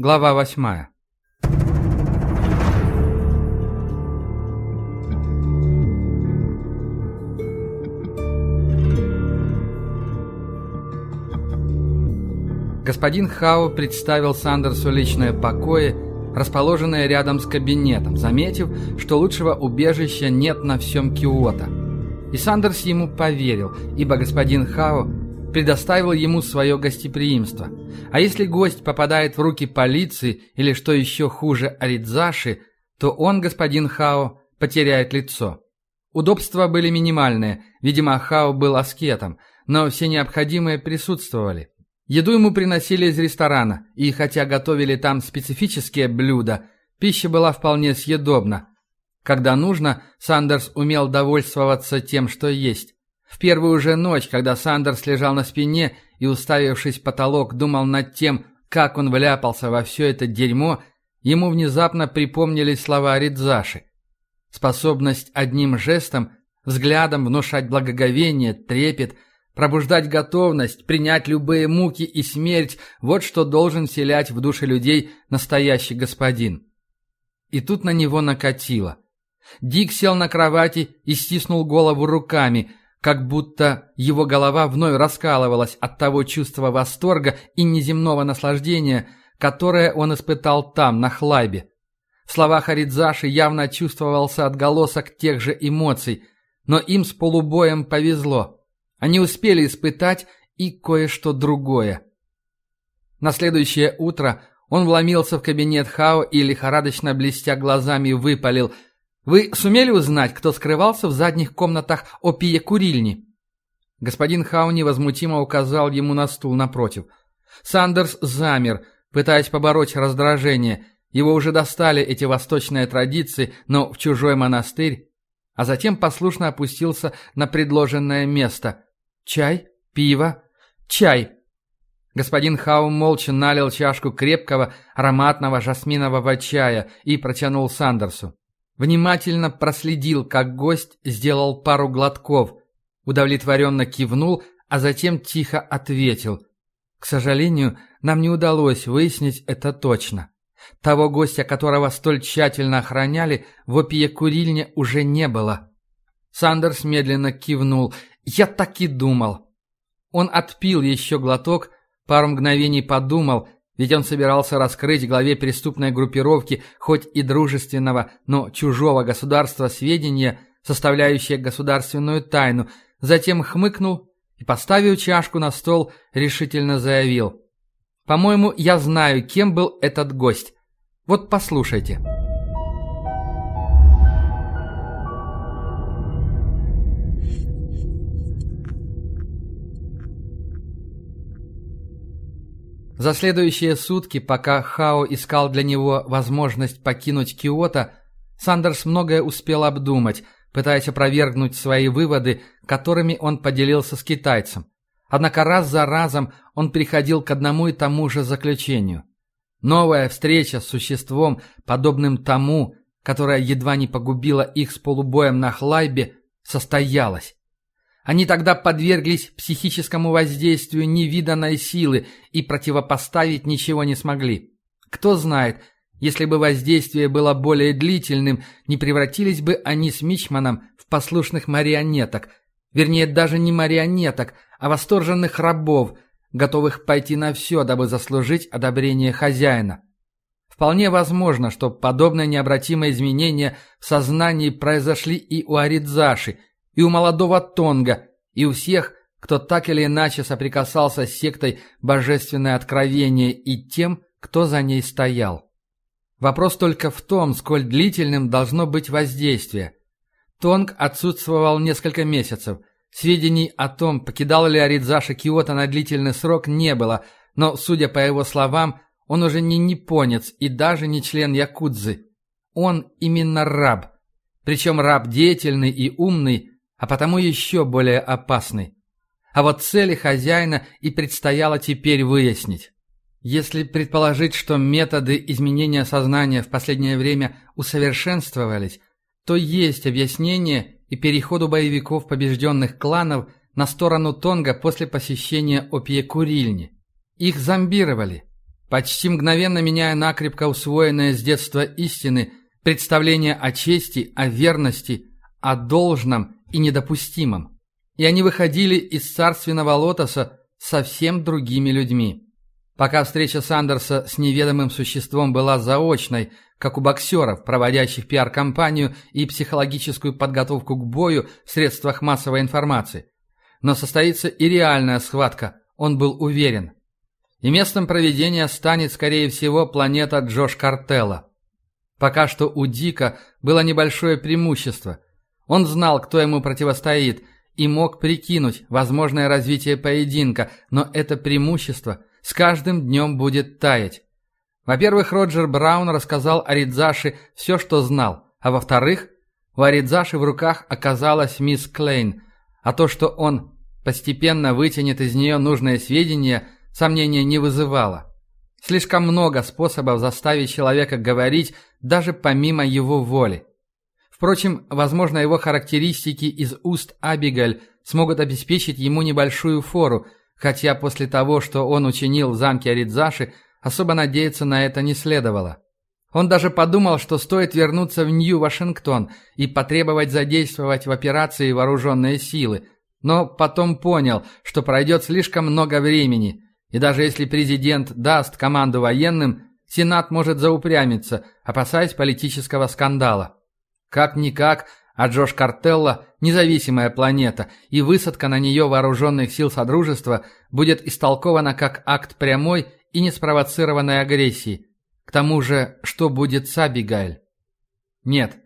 Глава восьмая. Господин Хао представил Сандерсу личное покое, расположенное рядом с кабинетом, заметив, что лучшего убежища нет на всем Киото. И Сандерс ему поверил, ибо господин Хао предоставил ему свое гостеприимство. А если гость попадает в руки полиции или, что еще хуже, Аридзаши, то он, господин Хао, потеряет лицо. Удобства были минимальные, видимо, Хао был аскетом, но все необходимые присутствовали. Еду ему приносили из ресторана, и хотя готовили там специфические блюда, пища была вполне съедобна. Когда нужно, Сандерс умел довольствоваться тем, что есть. В первую же ночь, когда Сандерс лежал на спине и, уставившись в потолок, думал над тем, как он вляпался во все это дерьмо, ему внезапно припомнились слова Ридзаши. Способность одним жестом, взглядом внушать благоговение, трепет, пробуждать готовность, принять любые муки и смерть – вот что должен вселять в души людей настоящий господин. И тут на него накатило. Дик сел на кровати и стиснул голову руками – как будто его голова вновь раскалывалась от того чувства восторга и неземного наслаждения, которое он испытал там, на Хлайбе. В словах Аридзаши явно чувствовался отголосок тех же эмоций, но им с полубоем повезло. Они успели испытать и кое-что другое. На следующее утро он вломился в кабинет Хао и, лихорадочно блестя глазами, выпалил – вы сумели узнать, кто скрывался в задних комнатах опия курильни?» Господин Хау невозмутимо указал ему на стул напротив. Сандерс замер, пытаясь побороть раздражение. Его уже достали эти восточные традиции, но в чужой монастырь. А затем послушно опустился на предложенное место. «Чай? Пиво? Чай!» Господин Хау молча налил чашку крепкого, ароматного жасминового чая и протянул Сандерсу. Внимательно проследил, как гость сделал пару глотков, удовлетворенно кивнул, а затем тихо ответил. «К сожалению, нам не удалось выяснить это точно. Того гостя, которого столь тщательно охраняли, в опие-курильне уже не было». Сандерс медленно кивнул. «Я так и думал». Он отпил еще глоток, пару мгновений подумал – ведь он собирался раскрыть главе преступной группировки хоть и дружественного, но чужого государства сведения, составляющие государственную тайну, затем хмыкнул и, поставив чашку на стол, решительно заявил. «По-моему, я знаю, кем был этот гость. Вот послушайте». За следующие сутки, пока Хао искал для него возможность покинуть Киото, Сандерс многое успел обдумать, пытаясь опровергнуть свои выводы, которыми он поделился с китайцем. Однако раз за разом он приходил к одному и тому же заключению. Новая встреча с существом, подобным тому, которое едва не погубило их с полубоем на Хлайбе, состоялась. Они тогда подверглись психическому воздействию невиданной силы и противопоставить ничего не смогли. Кто знает, если бы воздействие было более длительным, не превратились бы они с Мичманом в послушных марионеток, вернее, даже не марионеток, а восторженных рабов, готовых пойти на все, дабы заслужить одобрение хозяина. Вполне возможно, что подобные необратимые изменения в сознании произошли и у Аридзаши – и у молодого Тонга, и у всех, кто так или иначе соприкасался с сектой «Божественное откровение» и тем, кто за ней стоял. Вопрос только в том, сколь длительным должно быть воздействие. Тонг отсутствовал несколько месяцев. Сведений о том, покидал ли Аридзаша Киото на длительный срок, не было, но, судя по его словам, он уже не японец и даже не член Якудзы. Он именно раб. Причем раб деятельный и умный, а потому еще более опасный. А вот цели хозяина и предстояло теперь выяснить. Если предположить, что методы изменения сознания в последнее время усовершенствовались, то есть объяснение и переходу боевиков побежденных кланов на сторону Тонга после посещения опье-курильни. Их зомбировали. почти мгновенно меняя накрепко усвоенное с детства истины, представление о чести, о верности, о должном и недопустимом. И они выходили из царственного лотоса совсем другими людьми. Пока встреча Сандерса с неведомым существом была заочной, как у боксеров, проводящих пиар-компанию и психологическую подготовку к бою в средствах массовой информации. Но состоится и реальная схватка, он был уверен. И местом проведения станет, скорее всего, планета Джош Картелла. Пока что у Дика было небольшое преимущество. Он знал, кто ему противостоит, и мог прикинуть возможное развитие поединка, но это преимущество – с каждым днем будет таять. Во-первых, Роджер Браун рассказал о Ридзаше все, что знал, а во-вторых, у Аридзаши в руках оказалась мисс Клейн, а то, что он постепенно вытянет из нее нужные сведения, сомнения не вызывало. Слишком много способов заставить человека говорить даже помимо его воли. Впрочем, возможно, его характеристики из уст Абигаль смогут обеспечить ему небольшую фору – хотя после того, что он учинил в замке Аридзаши, особо надеяться на это не следовало. Он даже подумал, что стоит вернуться в Нью-Вашингтон и потребовать задействовать в операции вооруженные силы, но потом понял, что пройдет слишком много времени, и даже если президент даст команду военным, Сенат может заупрямиться, опасаясь политического скандала. Как-никак, а Джош Картелло – независимая планета, и высадка на нее вооруженных сил Содружества будет истолкована как акт прямой и неспровоцированной агрессии. К тому же, что будет с Абигайль? Нет,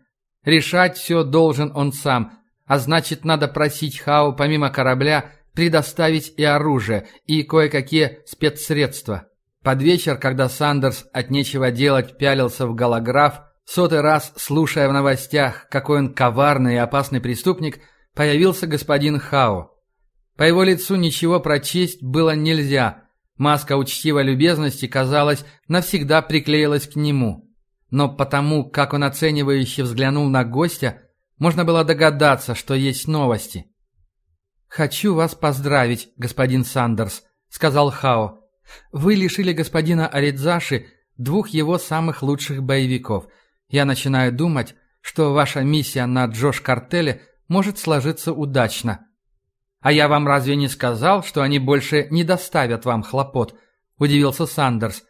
решать все должен он сам, а значит, надо просить Хао помимо корабля предоставить и оружие, и кое-какие спецсредства. Под вечер, когда Сандерс от нечего делать пялился в голограф – Сотый раз, слушая в новостях, какой он коварный и опасный преступник, появился господин Хао. По его лицу ничего прочесть было нельзя. Маска учтивой любезности, казалось, навсегда приклеилась к нему. Но потому, как он оценивающе взглянул на гостя, можно было догадаться, что есть новости. «Хочу вас поздравить, господин Сандерс», — сказал Хао. «Вы лишили господина Аридзаши двух его самых лучших боевиков — я начинаю думать, что ваша миссия на Джош-картеле может сложиться удачно. А я вам разве не сказал, что они больше не доставят вам хлопот? Удивился Сандерс.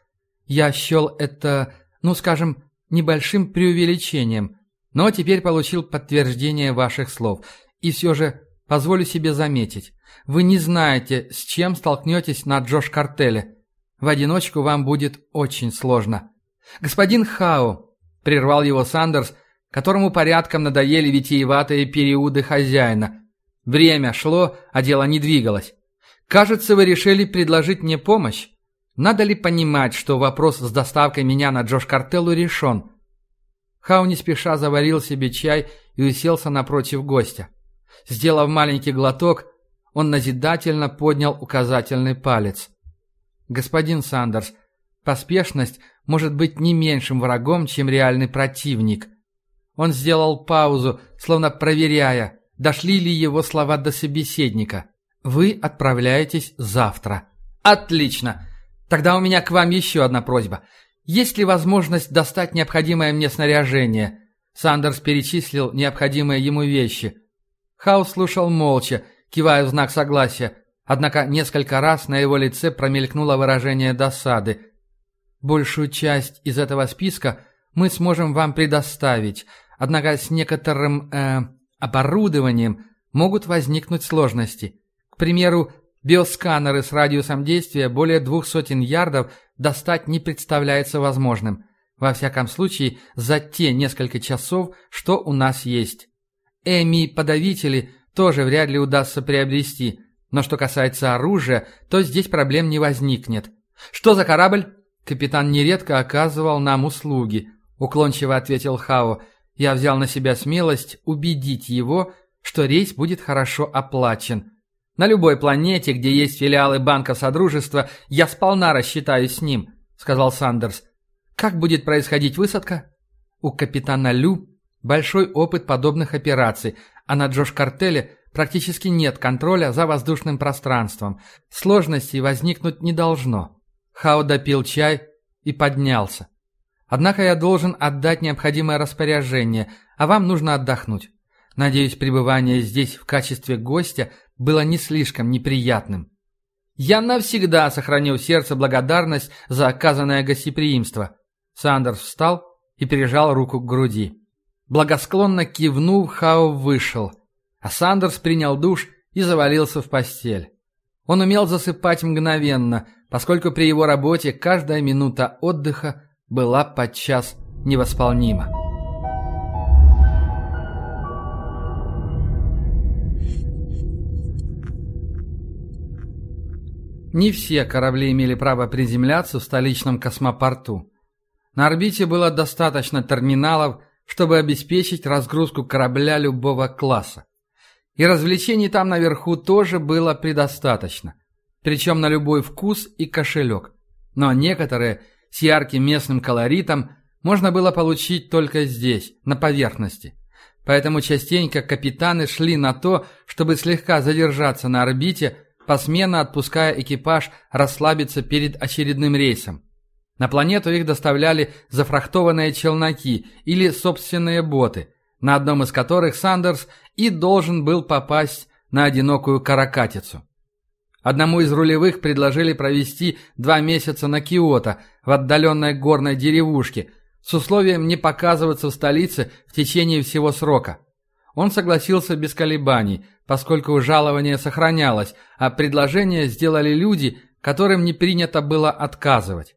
Я счел это, ну скажем, небольшим преувеличением, но теперь получил подтверждение ваших слов. И все же позволю себе заметить, вы не знаете, с чем столкнетесь на Джош-картеле. В одиночку вам будет очень сложно. Господин Хау, Прервал его Сандерс, которому порядком надоели витиеватые периоды хозяина. Время шло, а дело не двигалось. «Кажется, вы решили предложить мне помощь. Надо ли понимать, что вопрос с доставкой меня на Джош Картеллу решен?» Хау не спеша заварил себе чай и уселся напротив гостя. Сделав маленький глоток, он назидательно поднял указательный палец. «Господин Сандерс, поспешность может быть не меньшим врагом, чем реальный противник. Он сделал паузу, словно проверяя, дошли ли его слова до собеседника. «Вы отправляетесь завтра». «Отлично! Тогда у меня к вам еще одна просьба. Есть ли возможность достать необходимое мне снаряжение?» Сандерс перечислил необходимые ему вещи. Хаус слушал молча, кивая в знак согласия, однако несколько раз на его лице промелькнуло выражение досады – Большую часть из этого списка мы сможем вам предоставить, однако с некоторым э, оборудованием могут возникнуть сложности. К примеру, биосканеры с радиусом действия более двух сотен ярдов достать не представляется возможным. Во всяком случае, за те несколько часов, что у нас есть. Эми-подавители тоже вряд ли удастся приобрести, но что касается оружия, то здесь проблем не возникнет. Что за корабль? «Капитан нередко оказывал нам услуги», — уклончиво ответил Хао. «Я взял на себя смелость убедить его, что рейс будет хорошо оплачен. На любой планете, где есть филиалы Банка Содружества, я сполна рассчитаюсь с ним», — сказал Сандерс. «Как будет происходить высадка?» «У капитана Лю большой опыт подобных операций, а на Джош-картеле практически нет контроля за воздушным пространством. Сложностей возникнуть не должно». Хао допил чай и поднялся. «Однако я должен отдать необходимое распоряжение, а вам нужно отдохнуть. Надеюсь, пребывание здесь в качестве гостя было не слишком неприятным. Я навсегда сохранил сердце благодарность за оказанное гостеприимство. Сандерс встал и прижал руку к груди. Благосклонно кивнув, Хао вышел, а Сандерс принял душ и завалился в постель. Он умел засыпать мгновенно, поскольку при его работе каждая минута отдыха была подчас невосполнима. Не все корабли имели право приземляться в столичном космопорту. На орбите было достаточно терминалов, чтобы обеспечить разгрузку корабля любого класса. И развлечений там наверху тоже было предостаточно. Причем на любой вкус и кошелек. Но некоторые с ярким местным колоритом можно было получить только здесь, на поверхности. Поэтому частенько капитаны шли на то, чтобы слегка задержаться на орбите посменно отпуская экипаж расслабиться перед очередным рейсом. На планету их доставляли зафрахтованные челноки или собственные боты, на одном из которых Сандерс и должен был попасть на одинокую каракатицу. Одному из рулевых предложили провести два месяца на Киото, в отдаленной горной деревушке, с условием не показываться в столице в течение всего срока. Он согласился без колебаний, поскольку жалование сохранялось, а предложение сделали люди, которым не принято было отказывать.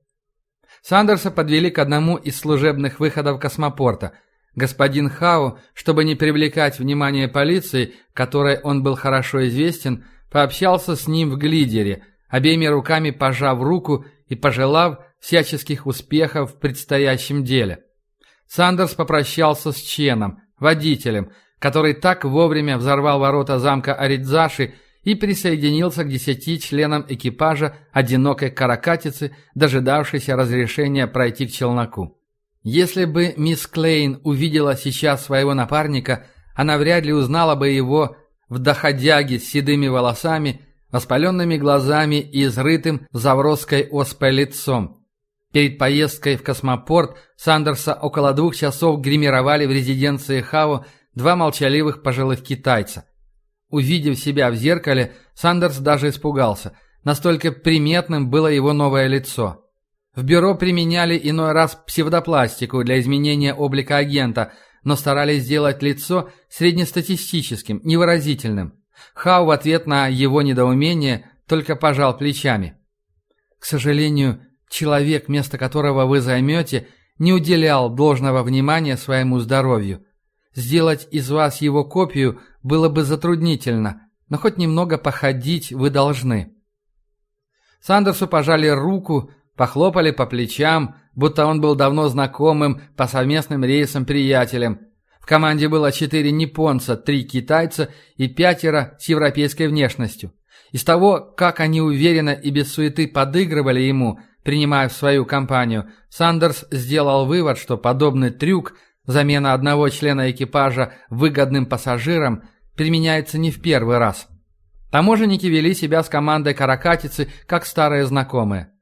Сандерса подвели к одному из служебных выходов космопорта. Господин Хау, чтобы не привлекать внимание полиции, которой он был хорошо известен, пообщался с ним в глидере, обеими руками пожав руку и пожелав всяческих успехов в предстоящем деле. Сандерс попрощался с Ченом, водителем, который так вовремя взорвал ворота замка Аридзаши и присоединился к десяти членам экипажа одинокой каракатицы, дожидавшейся разрешения пройти к челноку. Если бы мисс Клейн увидела сейчас своего напарника, она вряд ли узнала бы его в доходяге с седыми волосами, воспаленными глазами и изрытым завросской оспой лицом. Перед поездкой в космопорт Сандерса около двух часов гримировали в резиденции Хао два молчаливых пожилых китайца. Увидев себя в зеркале, Сандерс даже испугался. Настолько приметным было его новое лицо. В бюро применяли иной раз псевдопластику для изменения облика агента, но старались сделать лицо среднестатистическим, невыразительным. Хау в ответ на его недоумение только пожал плечами. «К сожалению, человек, место которого вы займете, не уделял должного внимания своему здоровью. Сделать из вас его копию было бы затруднительно, но хоть немного походить вы должны. Сандерсу пожали руку, похлопали по плечам, будто он был давно знакомым по совместным рейсам приятелем. В команде было четыре японца, три китайца и пятеро с европейской внешностью. Из того, как они уверенно и без суеты подыгрывали ему, принимая в свою компанию, Сандерс сделал вывод, что подобный трюк Замена одного члена экипажа выгодным пассажиром применяется не в первый раз. Таможенники вели себя с командой каракатицы, как старые знакомые.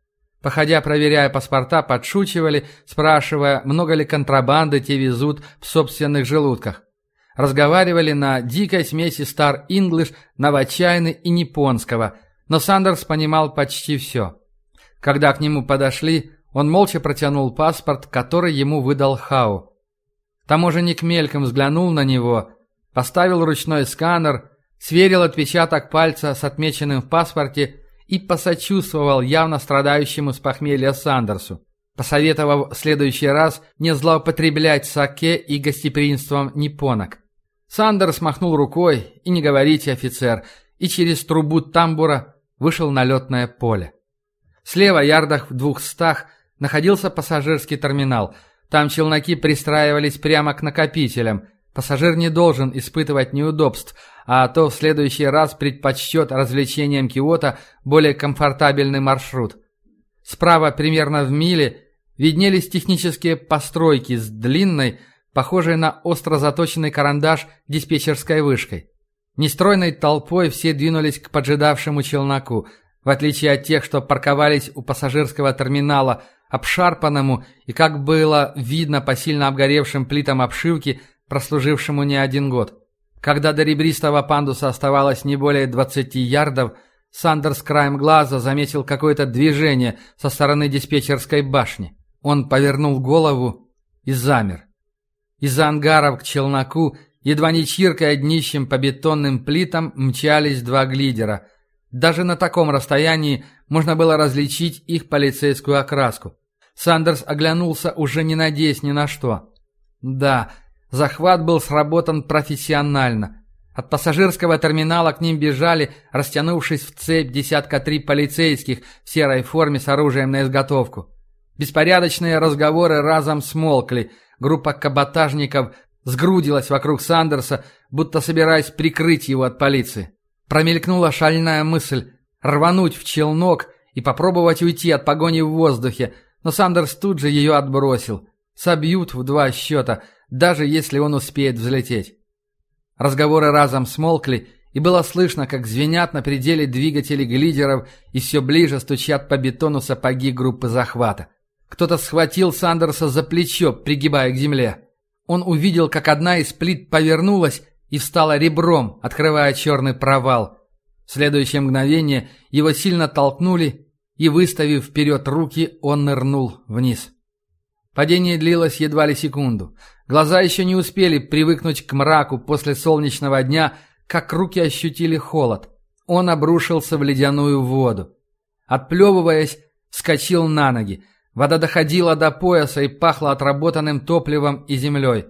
Походя, проверяя паспорта, подшучивали, спрашивая, много ли контрабанды те везут в собственных желудках. Разговаривали на дикой смеси English, новочайны и японского, но Сандерс понимал почти все. Когда к нему подошли, он молча протянул паспорт, который ему выдал Хау. Таможенник мельком взглянул на него, поставил ручной сканер, сверил отпечаток пальца с отмеченным в паспорте и посочувствовал явно страдающему с похмелья Сандерсу, посоветовав в следующий раз не злоупотреблять саке и гостеприимством нипонок. Сандерс махнул рукой, и не говорите, офицер, и через трубу тамбура вышел на летное поле. Слева, ярдах в двухстах, находился пассажирский терминал – там челноки пристраивались прямо к накопителям. Пассажир не должен испытывать неудобств, а то в следующий раз предпочтет развлечением Киота более комфортабельный маршрут. Справа, примерно в миле, виднелись технические постройки с длинной, похожей на остро заточенный карандаш диспетчерской вышкой. Нестройной толпой все двинулись к поджидавшему челноку. В отличие от тех, что парковались у пассажирского терминала, обшарпанному и, как было видно по сильно обгоревшим плитам обшивки, прослужившему не один год. Когда до ребристого пандуса оставалось не более 20 ярдов, Сандерс краем глаза заметил какое-то движение со стороны диспетчерской башни. Он повернул голову и замер. Из-за ангаров к челноку, едва не чиркая днищем по бетонным плитам, мчались два глидера. Даже на таком расстоянии можно было различить их полицейскую окраску. Сандерс оглянулся, уже не надеясь ни на что. Да, захват был сработан профессионально. От пассажирского терминала к ним бежали, растянувшись в цепь десятка три полицейских в серой форме с оружием на изготовку. Беспорядочные разговоры разом смолкли. Группа каботажников сгрудилась вокруг Сандерса, будто собираясь прикрыть его от полиции. Промелькнула шальная мысль рвануть в челнок и попробовать уйти от погони в воздухе, но Сандерс тут же ее отбросил. Собьют в два счета, даже если он успеет взлететь. Разговоры разом смолкли, и было слышно, как звенят на пределе двигатели глидеров и все ближе стучат по бетону сапоги группы захвата. Кто-то схватил Сандерса за плечо, пригибая к земле. Он увидел, как одна из плит повернулась и встала ребром, открывая черный провал. В следующее мгновение его сильно толкнули, и, выставив вперед руки, он нырнул вниз. Падение длилось едва ли секунду. Глаза еще не успели привыкнуть к мраку после солнечного дня, как руки ощутили холод. Он обрушился в ледяную воду. Отплевываясь, вскочил на ноги. Вода доходила до пояса и пахла отработанным топливом и землей.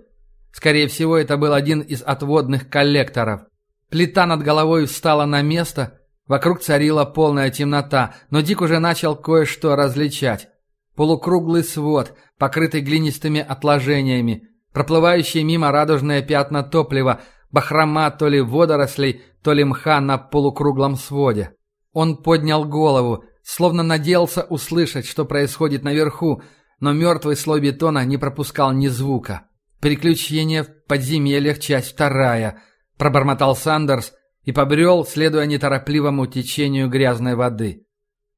Скорее всего, это был один из отводных коллекторов. Плита над головой встала на место, вокруг царила полная темнота, но Дик уже начал кое-что различать. Полукруглый свод, покрытый глинистыми отложениями, проплывающие мимо радужные пятна топлива, бахрома то ли водорослей, то ли мха на полукруглом своде. Он поднял голову, словно надеялся услышать, что происходит наверху, но мертвый слой бетона не пропускал ни звука. «Приключения в подземельях, часть вторая», — пробормотал Сандерс и побрел, следуя неторопливому течению грязной воды.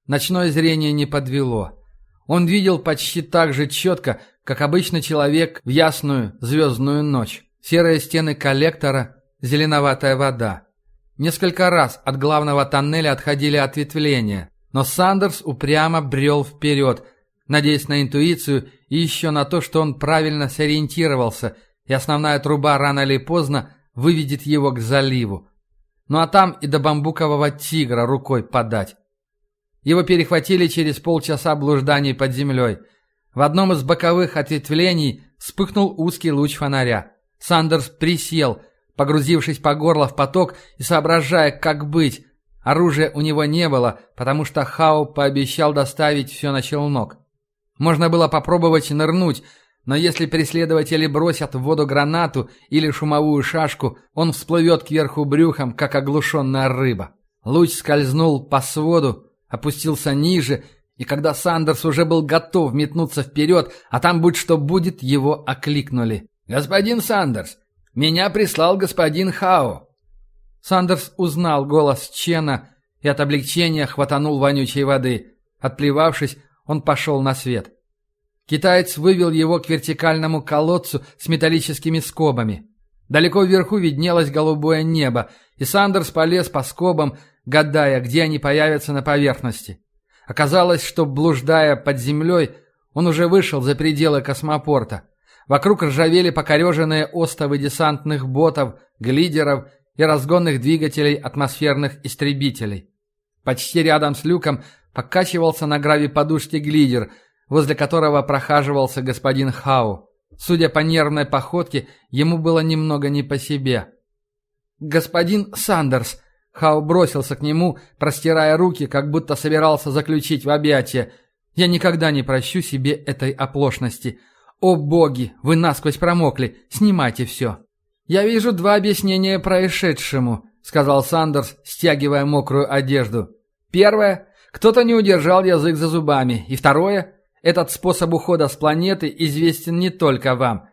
Ночное зрение не подвело. Он видел почти так же четко, как обычно человек в ясную звездную ночь. Серые стены коллектора, зеленоватая вода. Несколько раз от главного тоннеля отходили ответвления, но Сандерс упрямо брел вперед, надеясь на интуицию и еще на то, что он правильно сориентировался, и основная труба рано или поздно выведет его к заливу. Ну а там и до бамбукового тигра рукой подать. Его перехватили через полчаса блужданий под землей. В одном из боковых ответвлений вспыхнул узкий луч фонаря. Сандерс присел, погрузившись по горло в поток и соображая, как быть. Оружия у него не было, потому что Хау пообещал доставить все на челнок. Можно было попробовать нырнуть, но если преследователи бросят в воду гранату или шумовую шашку, он всплывет кверху брюхом, как оглушенная рыба. Луч скользнул по своду, опустился ниже, и когда Сандерс уже был готов метнуться вперед, а там будь что будет, его окликнули. «Господин Сандерс, меня прислал господин Хао». Сандерс узнал голос Чена и от облегчения хватанул вонючей воды. Отплевавшись, он пошел на свет. Китаец вывел его к вертикальному колодцу с металлическими скобами. Далеко вверху виднелось голубое небо, и Сандерс полез по скобам, гадая, где они появятся на поверхности. Оказалось, что, блуждая под землей, он уже вышел за пределы космопорта. Вокруг ржавели покореженные остовы десантных ботов, глидеров и разгонных двигателей атмосферных истребителей. Почти рядом с люком покачивался на граве подушки глидер, возле которого прохаживался господин Хау. Судя по нервной походке, ему было немного не по себе. «Господин Сандерс!» Хау бросился к нему, простирая руки, как будто собирался заключить в объятия. «Я никогда не прощу себе этой оплошности. О боги, вы насквозь промокли, снимайте все!» «Я вижу два объяснения происшедшему», — сказал Сандерс, стягивая мокрую одежду. «Первое. Кто-то не удержал язык за зубами. И второе. Этот способ ухода с планеты известен не только вам.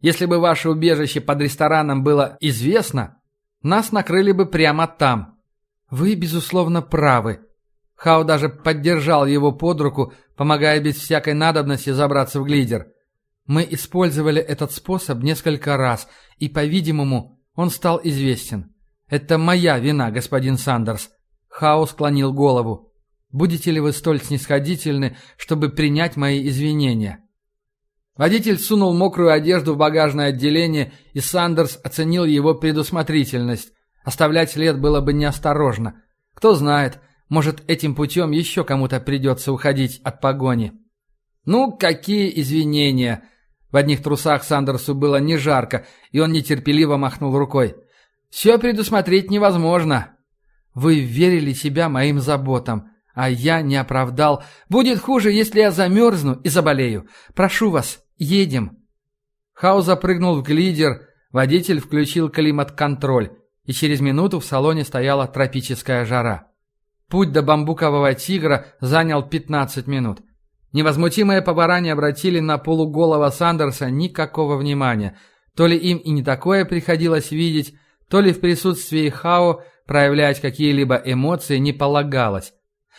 Если бы ваше убежище под рестораном было известно, нас накрыли бы прямо там. Вы, безусловно, правы. Хау даже поддержал его под руку, помогая без всякой надобности забраться в глидер. Мы использовали этот способ несколько раз, и, по-видимому, он стал известен. Это моя вина, господин Сандерс. Хау склонил голову. Будете ли вы столь снисходительны, чтобы принять мои извинения? Водитель сунул мокрую одежду в багажное отделение, и Сандерс оценил его предусмотрительность. Оставлять след было бы неосторожно. Кто знает, может, этим путем еще кому-то придется уходить от погони. Ну, какие извинения! В одних трусах Сандерсу было не жарко, и он нетерпеливо махнул рукой. «Все предусмотреть невозможно. Вы верили себя моим заботам, а я не оправдал. Будет хуже, если я замерзну и заболею. Прошу вас, едем». Хау запрыгнул в глидер, водитель включил климат-контроль, и через минуту в салоне стояла тропическая жара. Путь до бамбукового тигра занял 15 минут. Невозмутимые повара не обратили на полуголого Сандерса никакого внимания. То ли им и не такое приходилось видеть, то ли в присутствии Хао проявлять какие-либо эмоции не полагалось.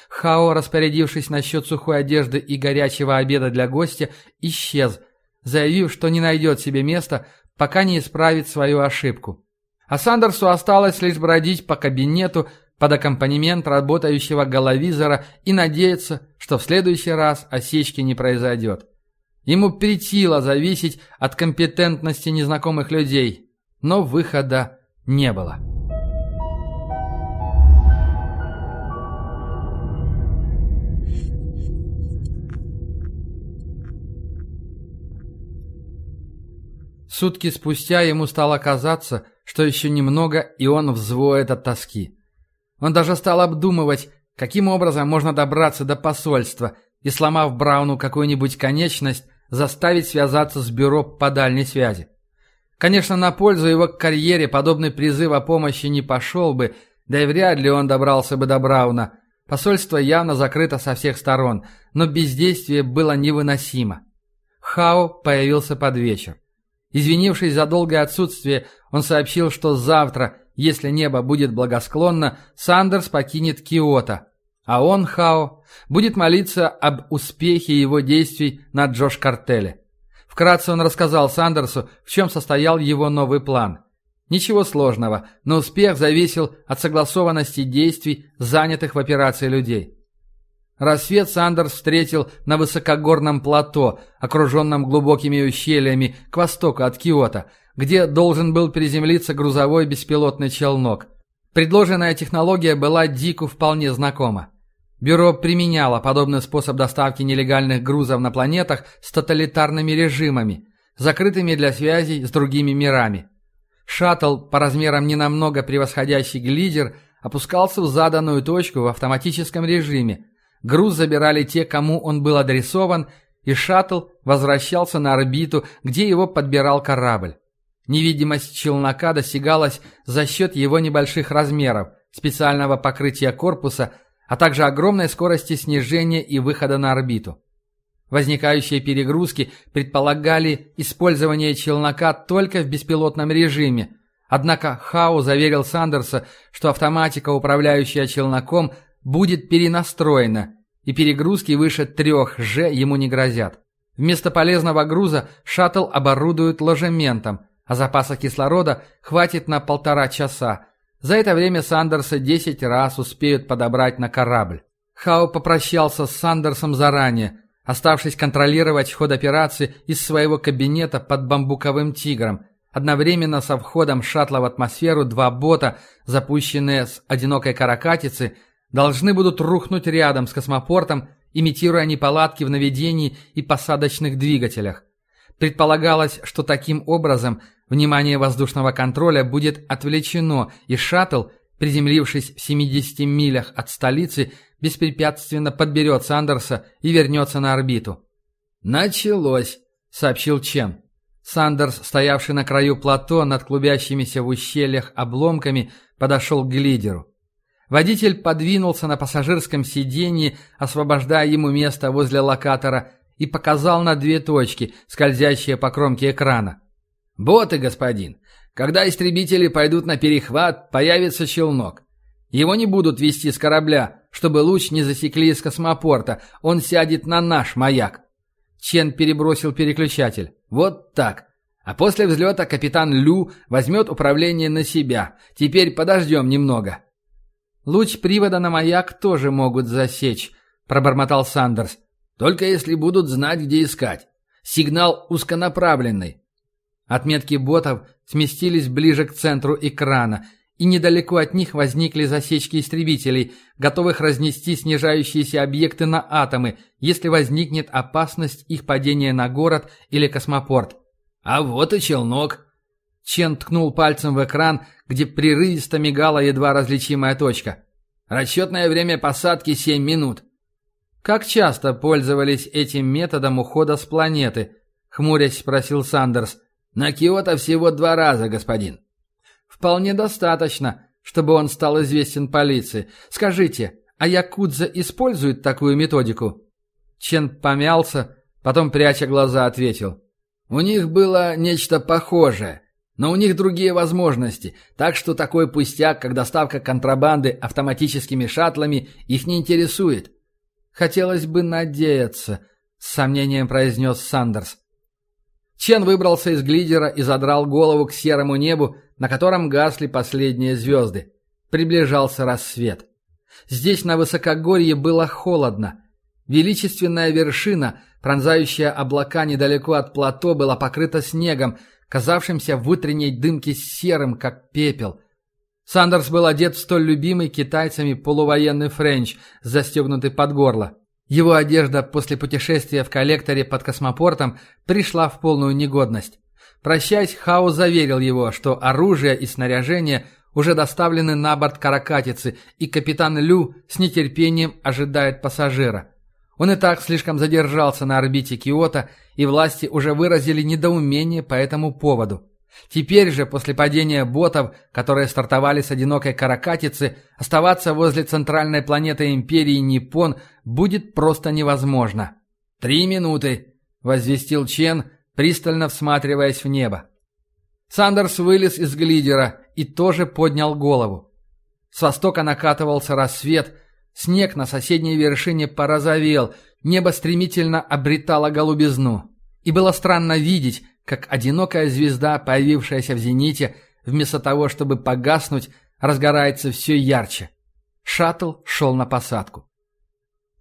Хао, распорядившись насчет сухой одежды и горячего обеда для гостя, исчез, заявив, что не найдет себе места, пока не исправит свою ошибку. А Сандерсу осталось лишь бродить по кабинету, под аккомпанемент работающего головизора и надеяться, что в следующий раз осечки не произойдет. Ему притило зависеть от компетентности незнакомых людей, но выхода не было. Сутки спустя ему стало казаться, что еще немного, и он взвоет от тоски. Он даже стал обдумывать, каким образом можно добраться до посольства и, сломав Брауну какую-нибудь конечность, заставить связаться с бюро по дальней связи. Конечно, на пользу его карьере подобный призыв о помощи не пошел бы, да и вряд ли он добрался бы до Брауна. Посольство явно закрыто со всех сторон, но бездействие было невыносимо. Хао появился под вечер. Извинившись за долгое отсутствие, он сообщил, что завтра, если небо будет благосклонно, Сандерс покинет Киото, а он, Хао, будет молиться об успехе его действий на Джош Картеле. Вкратце он рассказал Сандерсу, в чем состоял его новый план. Ничего сложного, но успех зависел от согласованности действий, занятых в операции людей. Рассвет Сандерс встретил на высокогорном плато, окруженном глубокими ущельями к востоку от Киота, где должен был приземлиться грузовой беспилотный челнок. Предложенная технология была Дику вполне знакома. Бюро применяло подобный способ доставки нелегальных грузов на планетах с тоталитарными режимами, закрытыми для связей с другими мирами. Шаттл, по размерам ненамного превосходящий глидер, опускался в заданную точку в автоматическом режиме. Груз забирали те, кому он был адресован, и шаттл возвращался на орбиту, где его подбирал корабль. Невидимость челнока достигалась за счет его небольших размеров, специального покрытия корпуса, а также огромной скорости снижения и выхода на орбиту. Возникающие перегрузки предполагали использование челнока только в беспилотном режиме, однако Хау заверил Сандерса, что автоматика, управляющая челноком, будет перенастроена, и перегрузки выше трех Ж ему не грозят. Вместо полезного груза шаттл оборудуют ложементом – а запаса кислорода хватит на полтора часа. За это время Сандерса десять раз успеют подобрать на корабль. Хау попрощался с Сандерсом заранее, оставшись контролировать ход операции из своего кабинета под бамбуковым тигром. Одновременно со входом шаттла в атмосферу два бота, запущенные с одинокой каракатицы, должны будут рухнуть рядом с космопортом, имитируя неполадки в наведении и посадочных двигателях. Предполагалось, что таким образом Внимание воздушного контроля будет отвлечено, и шаттл, приземлившись в 70 милях от столицы, беспрепятственно подберет Сандерса и вернется на орбиту. «Началось», — сообщил Чен. Сандерс, стоявший на краю плато над клубящимися в ущельях обломками, подошел к лидеру. Водитель подвинулся на пассажирском сиденье, освобождая ему место возле локатора, и показал на две точки, скользящие по кромке экрана. «Боты, господин. Когда истребители пойдут на перехват, появится челнок. Его не будут вести с корабля, чтобы луч не засекли из космопорта. Он сядет на наш маяк». Чен перебросил переключатель. «Вот так. А после взлета капитан Лю возьмет управление на себя. Теперь подождем немного». «Луч привода на маяк тоже могут засечь», — пробормотал Сандерс. «Только если будут знать, где искать. Сигнал узконаправленный». Отметки ботов сместились ближе к центру экрана, и недалеко от них возникли засечки истребителей, готовых разнести снижающиеся объекты на атомы, если возникнет опасность их падения на город или космопорт. «А вот и челнок», Чен ткнул пальцем в экран, где прерывисто мигала едва различимая точка. «Расчетное время посадки семь минут». «Как часто пользовались этим методом ухода с планеты?» — хмурясь спросил Сандерс. «На Киото всего два раза, господин». «Вполне достаточно, чтобы он стал известен полиции. Скажите, а Якудза использует такую методику?» Чен помялся, потом, пряча глаза, ответил. «У них было нечто похожее». Но у них другие возможности, так что такой пустяк, как доставка контрабанды автоматическими шаттлами, их не интересует. Хотелось бы надеяться, с сомнением произнес Сандерс. Чен выбрался из глидера и задрал голову к серому небу, на котором гасли последние звезды. Приближался рассвет. Здесь на высокогорье было холодно. Величественная вершина, пронзающая облака недалеко от плато, была покрыта снегом, казавшимся в утренней дымке серым, как пепел. Сандерс был одет в столь любимый китайцами полувоенный френч, застегнутый под горло. Его одежда после путешествия в коллекторе под космопортом пришла в полную негодность. Прощаясь, Хао заверил его, что оружие и снаряжение уже доставлены на борт каракатицы, и капитан Лю с нетерпением ожидает пассажира. Он и так слишком задержался на орбите Киота, и власти уже выразили недоумение по этому поводу. Теперь же, после падения ботов, которые стартовали с одинокой каракатицы, оставаться возле центральной планеты Империи Ниппон будет просто невозможно. «Три минуты», — возвестил Чен, пристально всматриваясь в небо. Сандерс вылез из глидера и тоже поднял голову. С востока накатывался рассвет, Снег на соседней вершине порозовел, небо стремительно обретало голубизну. И было странно видеть, как одинокая звезда, появившаяся в зените, вместо того, чтобы погаснуть, разгорается все ярче. Шаттл шел на посадку.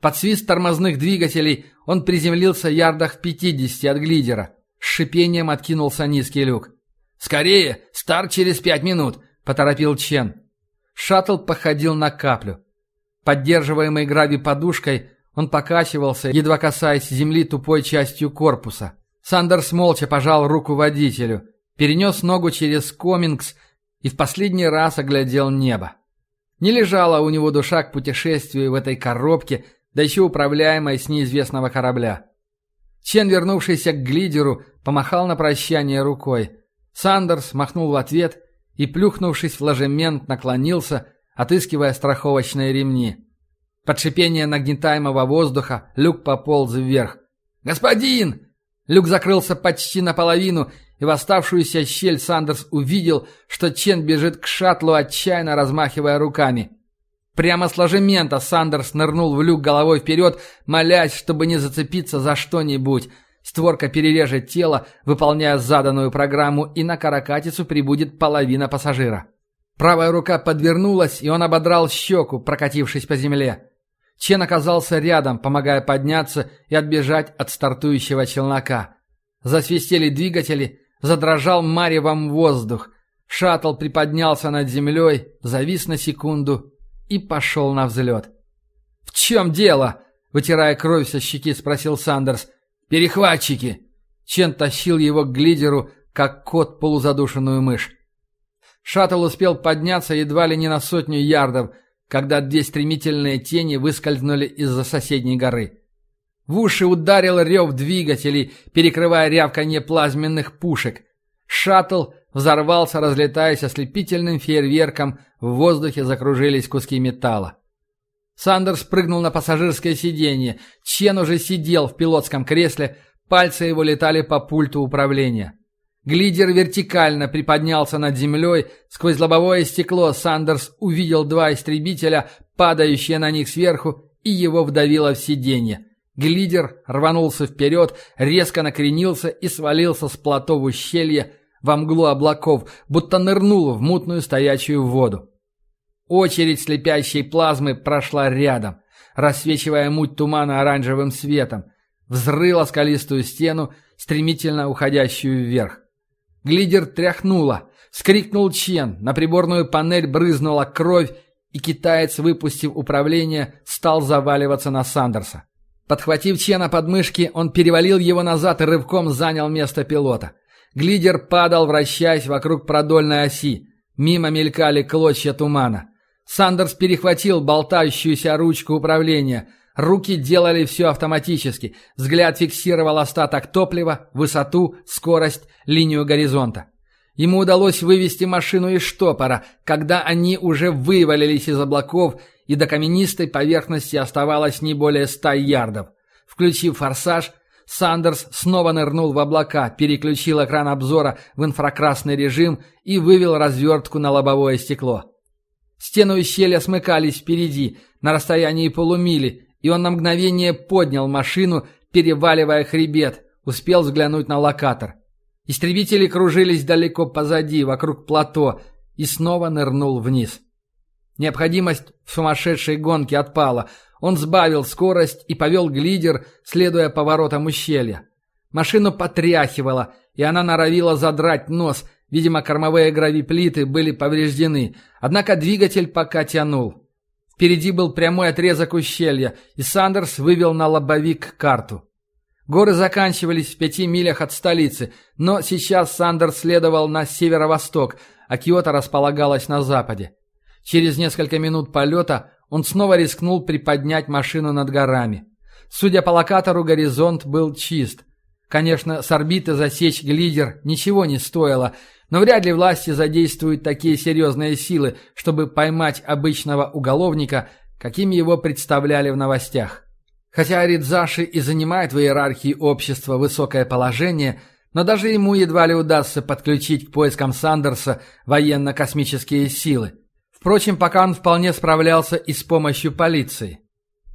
Под свист тормозных двигателей он приземлился ярдах в пятидесяти от глидера. С шипением откинулся низкий люк. «Скорее! Старт через пять минут!» — поторопил Чен. Шаттл походил на каплю. Поддерживаемый Грави подушкой, он покачивался, едва касаясь земли тупой частью корпуса. Сандерс молча пожал руку водителю, перенес ногу через комингс и в последний раз оглядел небо. Не лежала у него душа к путешествию в этой коробке, да еще управляемой с неизвестного корабля. Чен, вернувшийся к глидеру, помахал на прощание рукой. Сандерс махнул в ответ и, плюхнувшись в ложемент, наклонился, отыскивая страховочные ремни. Под шипение нагнетаемого воздуха люк пополз вверх. «Господин!» Люк закрылся почти наполовину, и в оставшуюся щель Сандерс увидел, что Чен бежит к шаттлу, отчаянно размахивая руками. Прямо с ложемента Сандерс нырнул в люк головой вперед, молясь, чтобы не зацепиться за что-нибудь. Створка перережет тело, выполняя заданную программу, и на каракатицу прибудет половина пассажира. Правая рука подвернулась, и он ободрал щеку, прокатившись по земле. Чен оказался рядом, помогая подняться и отбежать от стартующего челнока. Засвистели двигатели, задрожал маревом воздух. Шаттл приподнялся над землей, завис на секунду и пошел на взлет. «В чем дело?» — вытирая кровь со щеки, спросил Сандерс. «Перехватчики!» Чен тащил его к глидеру, как кот полузадушенную мышь. Шаттл успел подняться едва ли не на сотню ярдов, когда две стремительные тени выскользнули из-за соседней горы. В уши ударил рев двигателей, перекрывая рявканье плазменных пушек. Шаттл взорвался, разлетаясь ослепительным фейерверком, в воздухе закружились куски металла. Сандерс прыгнул на пассажирское сиденье. Чен уже сидел в пилотском кресле, пальцы его летали по пульту управления. Глидер вертикально приподнялся над землей. Сквозь лобовое стекло Сандерс увидел два истребителя, падающие на них сверху, и его вдавило в сиденье. Глидер рванулся вперед, резко накренился и свалился с плато в ущелье во мглу облаков, будто нырнул в мутную стоячую воду. Очередь слепящей плазмы прошла рядом, рассвечивая муть тумана оранжевым светом, взрыла скалистую стену, стремительно уходящую вверх. Глидер тряхнула. Скрикнул Чен, на приборную панель брызнула кровь, и китаец, выпустив управление, стал заваливаться на Сандерса. Подхватив Чена под мышки, он перевалил его назад и рывком занял место пилота. Глидер падал, вращаясь вокруг продольной оси. Мимо мелькали клочья тумана. Сандерс перехватил болтающуюся ручку управления. Руки делали все автоматически. Взгляд фиксировал остаток топлива, высоту, скорость, линию горизонта. Ему удалось вывести машину из штопора, когда они уже вывалились из облаков, и до каменистой поверхности оставалось не более ста ярдов. Включив форсаж, Сандерс снова нырнул в облака, переключил экран обзора в инфракрасный режим и вывел развертку на лобовое стекло. Стены ущелья смыкались впереди, на расстоянии полумили, и он на мгновение поднял машину, переваливая хребет, успел взглянуть на локатор. Истребители кружились далеко позади, вокруг плато, и снова нырнул вниз. Необходимость в сумасшедшей гонке отпала. Он сбавил скорость и повел глидер, следуя поворотам ущелья. Машину потряхивало, и она норовила задрать нос. Видимо, кормовые гравиплиты были повреждены. Однако двигатель пока тянул. Впереди был прямой отрезок ущелья, и Сандерс вывел на лобовик карту. Горы заканчивались в пяти милях от столицы, но сейчас Сандерс следовал на северо-восток, а Киото располагалась на западе. Через несколько минут полета он снова рискнул приподнять машину над горами. Судя по локатору, горизонт был чист. Конечно, с орбиты засечь глидер ничего не стоило, но вряд ли власти задействуют такие серьезные силы, чтобы поймать обычного уголовника, каким его представляли в новостях. Хотя Аридзаши и занимает в иерархии общества высокое положение, но даже ему едва ли удастся подключить к поискам Сандерса военно-космические силы. Впрочем, пока он вполне справлялся и с помощью полиции.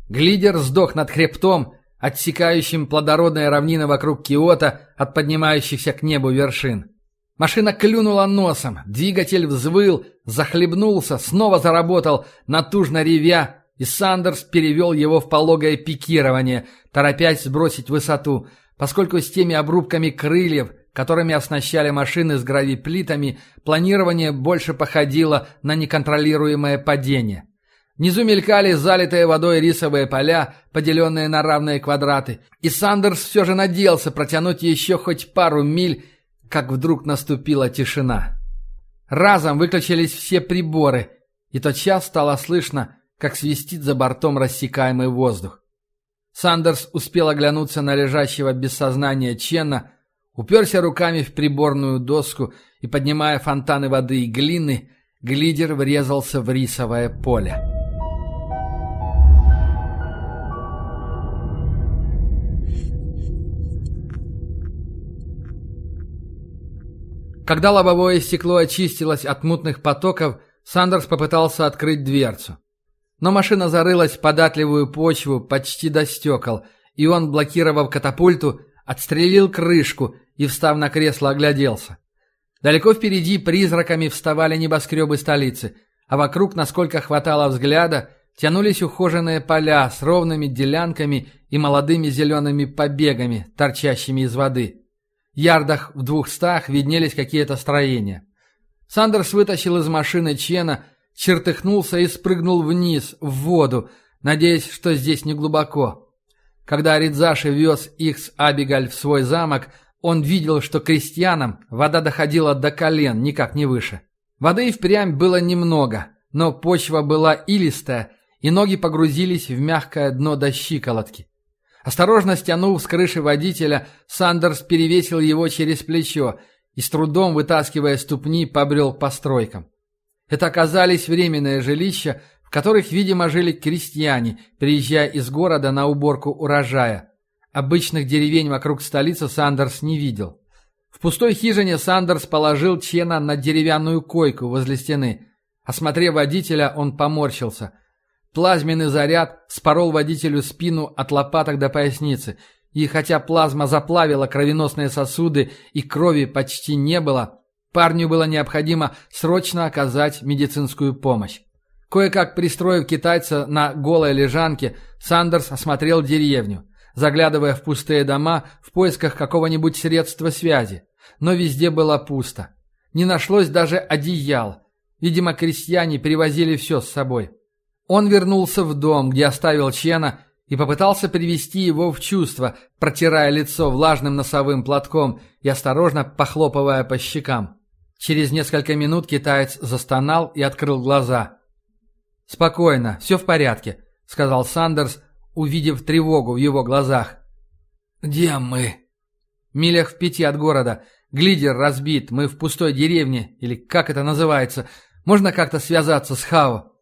Глидер сдох над хребтом, отсекающим плодородные равнины вокруг Киота от поднимающихся к небу вершин. Машина клюнула носом, двигатель взвыл, захлебнулся, снова заработал, натужно ревя, и Сандерс перевел его в пологое пикирование, торопясь сбросить высоту, поскольку с теми обрубками крыльев, которыми оснащали машины с гравиплитами, планирование больше походило на неконтролируемое падение. Внизу мелькали залитые водой рисовые поля, поделенные на равные квадраты, и Сандерс все же надеялся протянуть еще хоть пару миль, как вдруг наступила тишина. Разом выключились все приборы, и тотчас стало слышно, как свистит за бортом рассекаемый воздух. Сандерс успел оглянуться на лежащего без сознания Чена, уперся руками в приборную доску и, поднимая фонтаны воды и глины, глидер врезался в рисовое поле. Когда лобовое стекло очистилось от мутных потоков, Сандерс попытался открыть дверцу. Но машина зарылась в податливую почву почти до стекол, и он, блокировав катапульту, отстрелил крышку и, встав на кресло, огляделся. Далеко впереди призраками вставали небоскребы столицы, а вокруг, насколько хватало взгляда, тянулись ухоженные поля с ровными делянками и молодыми зелеными побегами, торчащими из воды. Ярдах в двухстах виднелись какие-то строения. Сандерс вытащил из машины Чена, чертыхнулся и спрыгнул вниз, в воду, надеясь, что здесь не глубоко. Когда Аридзаши вез их с Абигаль в свой замок, он видел, что крестьянам вода доходила до колен, никак не выше. Воды и впрямь было немного, но почва была илистая, и ноги погрузились в мягкое дно до щиколотки. Осторожно стянув с крыши водителя, Сандерс перевесил его через плечо и с трудом, вытаскивая ступни, побрел по стройкам. Это оказались временные жилища, в которых, видимо, жили крестьяне, приезжая из города на уборку урожая. Обычных деревень вокруг столицы Сандерс не видел. В пустой хижине Сандерс положил Чена на деревянную койку возле стены. Осмотрев водителя, он поморщился. Плазменный заряд спорол водителю спину от лопаток до поясницы, и хотя плазма заплавила кровеносные сосуды и крови почти не было, парню было необходимо срочно оказать медицинскую помощь. Кое-как пристроив китайца на голой лежанке, Сандерс осмотрел деревню, заглядывая в пустые дома в поисках какого-нибудь средства связи. Но везде было пусто. Не нашлось даже одеял. Видимо, крестьяне перевозили все с собой. Он вернулся в дом, где оставил Чена, и попытался привести его в чувство, протирая лицо влажным носовым платком и осторожно похлопывая по щекам. Через несколько минут китаец застонал и открыл глаза. «Спокойно, все в порядке», — сказал Сандерс, увидев тревогу в его глазах. «Где мы?» «Милях в пяти от города. Глидер разбит, мы в пустой деревне, или как это называется. Можно как-то связаться с Хао?»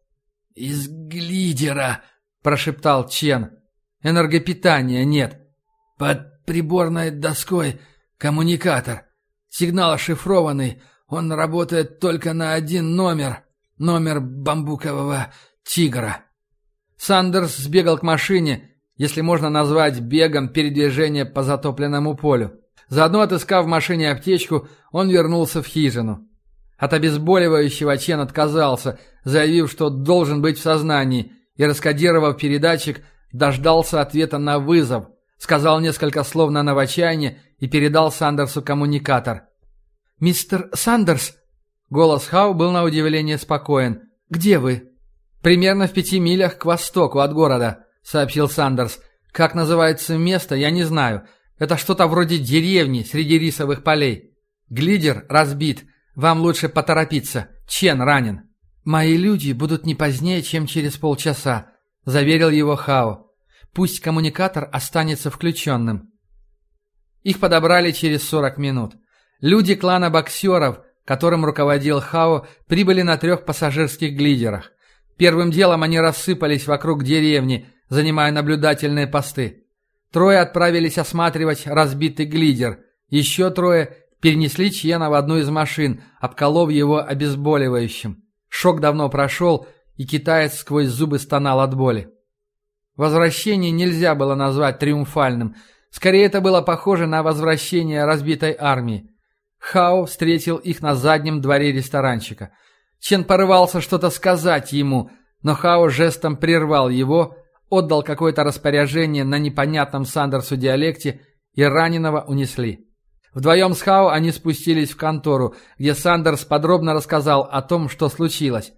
«Из глидера», — прошептал Чен. «Энергопитания нет». «Под приборной доской коммуникатор. Сигнал ошифрованный. Он работает только на один номер. Номер бамбукового тигра. Сандерс сбегал к машине, если можно назвать бегом передвижение по затопленному полю. Заодно отыскав в машине аптечку, он вернулся в хижину. От обезболивающего Чен отказался, заявив, что должен быть в сознании, и, раскодировав передатчик, дождался ответа на вызов, сказал несколько слов на новочайне и передал Сандерсу коммуникатор. «Мистер Сандерс?» Голос Хау был на удивление спокоен. «Где вы?» «Примерно в пяти милях к востоку от города», — сообщил Сандерс. «Как называется место, я не знаю. Это что-то вроде деревни среди рисовых полей. Глидер разбит. Вам лучше поторопиться. Чен ранен». «Мои люди будут не позднее, чем через полчаса», — заверил его Хао. «Пусть коммуникатор останется включенным». Их подобрали через сорок минут. Люди клана боксеров — которым руководил Хао, прибыли на трех пассажирских глидерах. Первым делом они рассыпались вокруг деревни, занимая наблюдательные посты. Трое отправились осматривать разбитый глидер. Еще трое перенесли Чьена в одну из машин, обколов его обезболивающим. Шок давно прошел, и китаец сквозь зубы стонал от боли. Возвращение нельзя было назвать триумфальным. Скорее, это было похоже на возвращение разбитой армии. Хао встретил их на заднем дворе ресторанчика. Чен порывался что-то сказать ему, но Хао жестом прервал его, отдал какое-то распоряжение на непонятном Сандерсу диалекте, и раненого унесли. Вдвоем с Хао они спустились в контору, где Сандерс подробно рассказал о том, что случилось.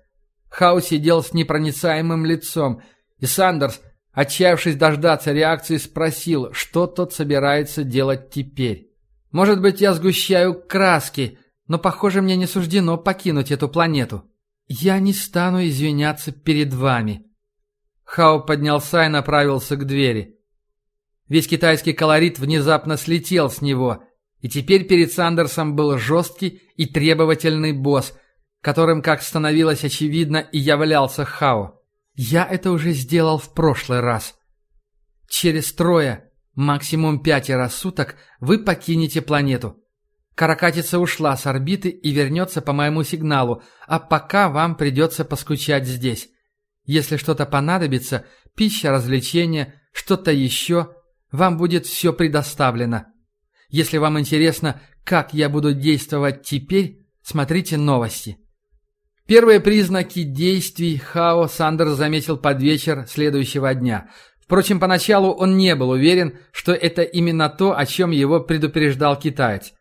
Хао сидел с непроницаемым лицом, и Сандерс, отчаявшись дождаться реакции, спросил, что тот собирается делать теперь. Может быть, я сгущаю краски, но, похоже, мне не суждено покинуть эту планету. Я не стану извиняться перед вами». Хао поднялся и направился к двери. Весь китайский колорит внезапно слетел с него, и теперь перед Сандерсом был жесткий и требовательный босс, которым, как становилось очевидно, и являлся Хао. «Я это уже сделал в прошлый раз. Через трое, Максимум пятеро суток вы покинете планету. Каракатица ушла с орбиты и вернется по моему сигналу, а пока вам придется поскучать здесь. Если что-то понадобится, пища, развлечения, что-то еще, вам будет все предоставлено. Если вам интересно, как я буду действовать теперь, смотрите новости. Первые признаки действий Хао Сандерс заметил под вечер следующего дня – Впрочем, поначалу он не был уверен, что это именно то, о чем его предупреждал китаец.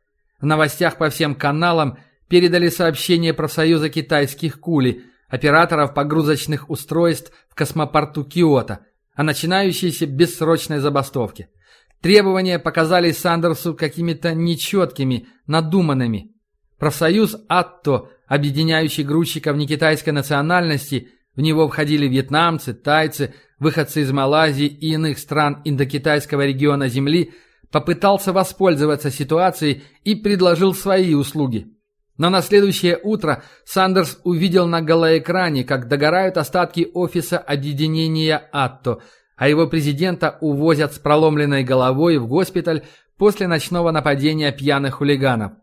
В новостях по всем каналам передали сообщение профсоюза китайских кули, операторов погрузочных устройств в космопорту Киото, о начинающейся бессрочной забастовке. Требования показались Сандерсу какими-то нечеткими, надуманными. Профсоюз АТТО, объединяющий грузчиков некитайской национальности, в него входили вьетнамцы, тайцы, выходцы из Малайзии и иных стран индокитайского региона Земли, попытался воспользоваться ситуацией и предложил свои услуги. Но на следующее утро Сандерс увидел на голоэкране, как догорают остатки офиса объединения АТТО, а его президента увозят с проломленной головой в госпиталь после ночного нападения пьяных хулиганов.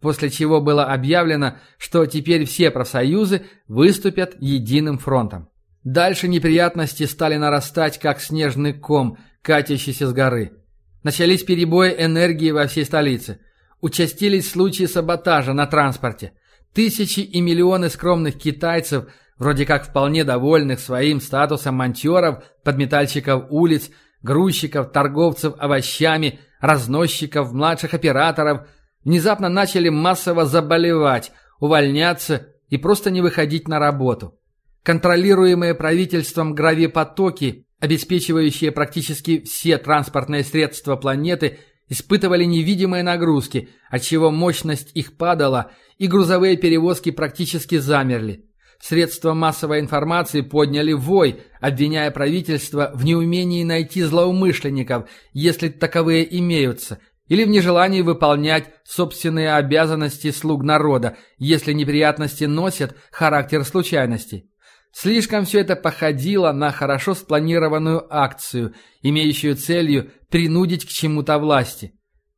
После чего было объявлено, что теперь все профсоюзы выступят единым фронтом. Дальше неприятности стали нарастать, как снежный ком, катящийся с горы. Начались перебои энергии во всей столице. Участились случаи саботажа на транспорте. Тысячи и миллионы скромных китайцев, вроде как вполне довольных своим статусом монтеров, подметальщиков улиц, грузчиков, торговцев овощами, разносчиков, младших операторов, внезапно начали массово заболевать, увольняться и просто не выходить на работу. Контролируемые правительством гравипотоки, обеспечивающие практически все транспортные средства планеты, испытывали невидимые нагрузки, отчего мощность их падала, и грузовые перевозки практически замерли. Средства массовой информации подняли вой, обвиняя правительство в неумении найти злоумышленников, если таковые имеются, или в нежелании выполнять собственные обязанности слуг народа, если неприятности носят характер случайности. Слишком все это походило на хорошо спланированную акцию, имеющую целью принудить к чему-то власти.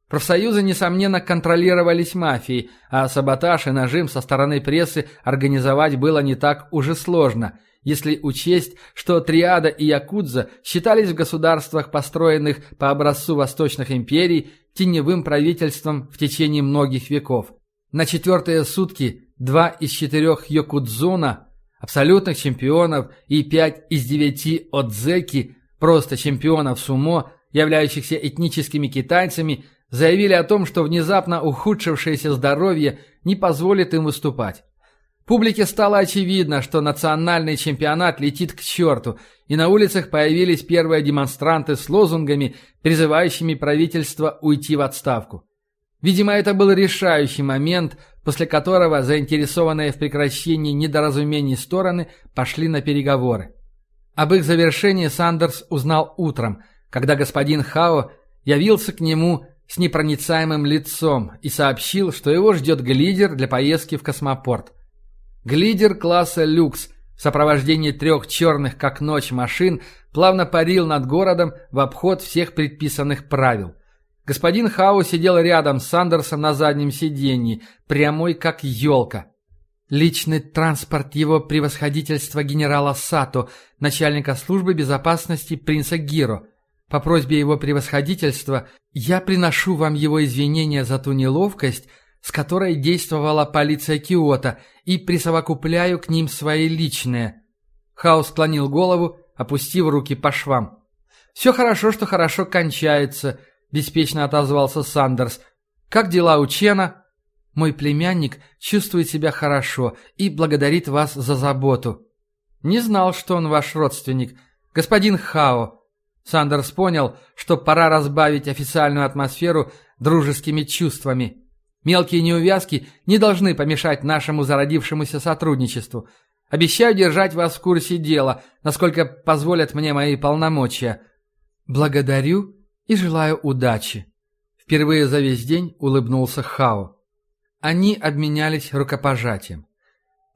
Профсоюзы, несомненно, контролировались мафией, а саботаж и нажим со стороны прессы организовать было не так уже сложно, если учесть, что Триада и Якудза считались в государствах, построенных по образцу восточных империй, теневым правительством в течение многих веков. На четвертые сутки два из четырех Йокудзуна, абсолютных чемпионов, и пять из девяти Отзеки, просто чемпионов сумо, являющихся этническими китайцами, заявили о том, что внезапно ухудшившееся здоровье не позволит им выступать. Публике стало очевидно, что национальный чемпионат летит к черту, и на улицах появились первые демонстранты с лозунгами, призывающими правительство уйти в отставку. Видимо, это был решающий момент, после которого заинтересованные в прекращении недоразумений стороны пошли на переговоры. Об их завершении Сандерс узнал утром, когда господин Хао явился к нему с непроницаемым лицом и сообщил, что его ждет глидер для поездки в космопорт. Глидер класса «Люкс» в сопровождении трех черных как ночь машин плавно парил над городом в обход всех предписанных правил. Господин Хау сидел рядом с Сандерсом на заднем сиденье, прямой как елка. Личный транспорт его превосходительства генерала Сато, начальника службы безопасности принца Гиро – по просьбе его превосходительства я приношу вам его извинения за ту неловкость, с которой действовала полиция Киота, и присовокупляю к ним свои личные». Хаус склонил голову, опустив руки по швам. «Все хорошо, что хорошо кончается», — беспечно отозвался Сандерс. «Как дела у Чена?» «Мой племянник чувствует себя хорошо и благодарит вас за заботу». «Не знал, что он ваш родственник. Господин Хао, Сандерс понял, что пора разбавить официальную атмосферу дружескими чувствами. Мелкие неувязки не должны помешать нашему зародившемуся сотрудничеству. Обещаю держать вас в курсе дела, насколько позволят мне мои полномочия. Благодарю и желаю удачи. Впервые за весь день улыбнулся Хао. Они обменялись рукопожатием.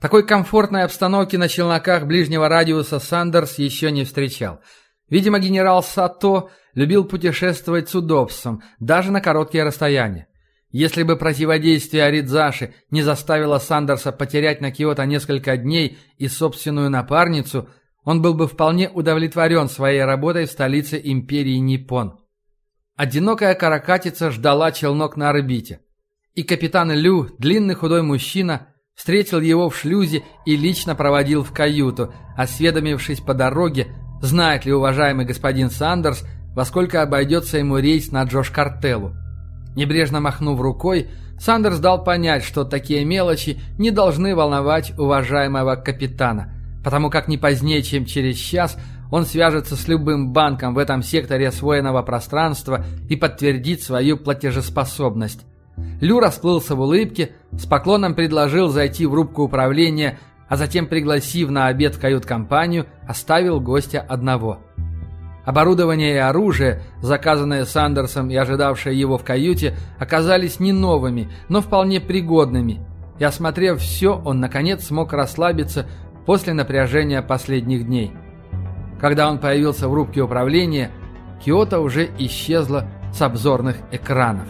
Такой комфортной обстановки на челноках ближнего радиуса Сандерс еще не встречал – Видимо, генерал Сато любил путешествовать с удобством, даже на короткие расстояния. Если бы противодействие Аридзаши не заставило Сандерса потерять на Киото несколько дней и собственную напарницу, он был бы вполне удовлетворен своей работой в столице империи Ниппон. Одинокая каракатица ждала челнок на орбите. И капитан Лю, длинный худой мужчина, встретил его в шлюзе и лично проводил в каюту, осведомившись по дороге, Знает ли уважаемый господин Сандерс, во сколько обойдется ему рейс на Джош Картеллу? Небрежно махнув рукой, Сандерс дал понять, что такие мелочи не должны волновать уважаемого капитана, потому как не позднее, чем через час, он свяжется с любым банком в этом секторе освоенного пространства и подтвердит свою платежеспособность. Лю расплылся в улыбке, с поклоном предложил зайти в рубку управления а затем, пригласив на обед в кают-компанию, оставил гостя одного. Оборудование и оружие, заказанное Сандерсом и ожидавшее его в каюте, оказались не новыми, но вполне пригодными. И осмотрев все, он наконец смог расслабиться после напряжения последних дней. Когда он появился в рубке управления, Киото уже исчезла с обзорных экранов.